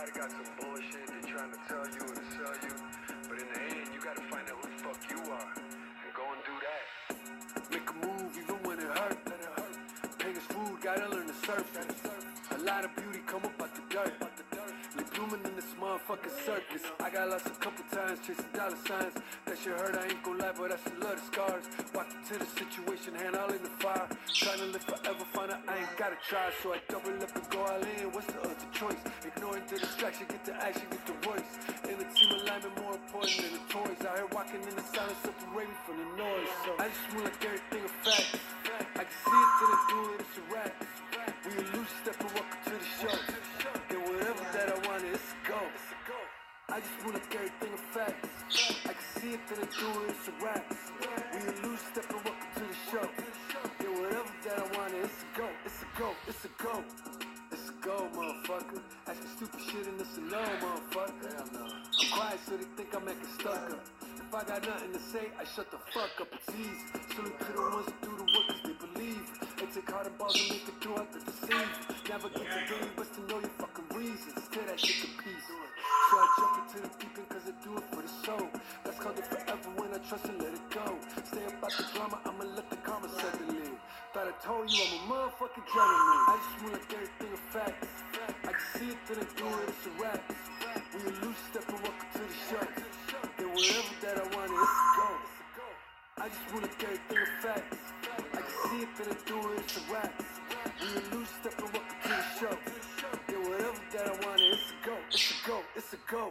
Everybody got some bullshit they're trying to tell you and sell you. But in the end, you gotta find out who the fuck you are. And go and do that. Make a move even when it hurt. Let it hurt. Pain is food, gotta learn to surf. A lot of beauty come up out the dirt. Like blooming in this motherfucking circus. I got lost a couple times chasing dollar signs. That shit hurt, I ain't gon' lie, but I still love the scars. Walked into the situation, hand all in the fire. Trying to live forever, find out I ain't gotta try. So I double up and go all in. The distraction, get the action, get the voice. In the team alignment, more important than the toys. Out here walking in the silence, separate me from the noise. So I just move like everything a fact. I can see it, then I do it, it's a rap. We a loose step and welcome to the show. Get whatever that I want, it's a go. I just wanna like everything a fact. I can see it, then I do it, it's a rap. We a loose step and welcome to the show. Get whatever that I want, it's a go, it's a go, it's a go. A go, motherfucker. Asking stupid shit and it's a no, motherfucker. I'm quiet so they think I'm acting stuck up. If I got nothing to say, I shut the fuck up. It's easy. Salute to the ones that do the work 'cause they believe. They take hard and balls and make it through out the deceive. Navigate the game, but to know your fucking reasons. Tear that shit to pieces. So I jump into the deep end 'cause I do it for the soul. That's called it forever when I trust and let it go. Stay about the drama, I'ma let the karma settle in. Thought I told you I'm a motherfucking gentleman. I just wanna a fact. I can see it, then I do it, it's a rap. We a loose step and welcome to the show. Get whatever that I want, it's a go. I just wanna like everything a fact. I can see it, then I do it, it's a rap. We a loose step and welcome to the show. Get whatever that I want, it's a go, it's a go, it's a go.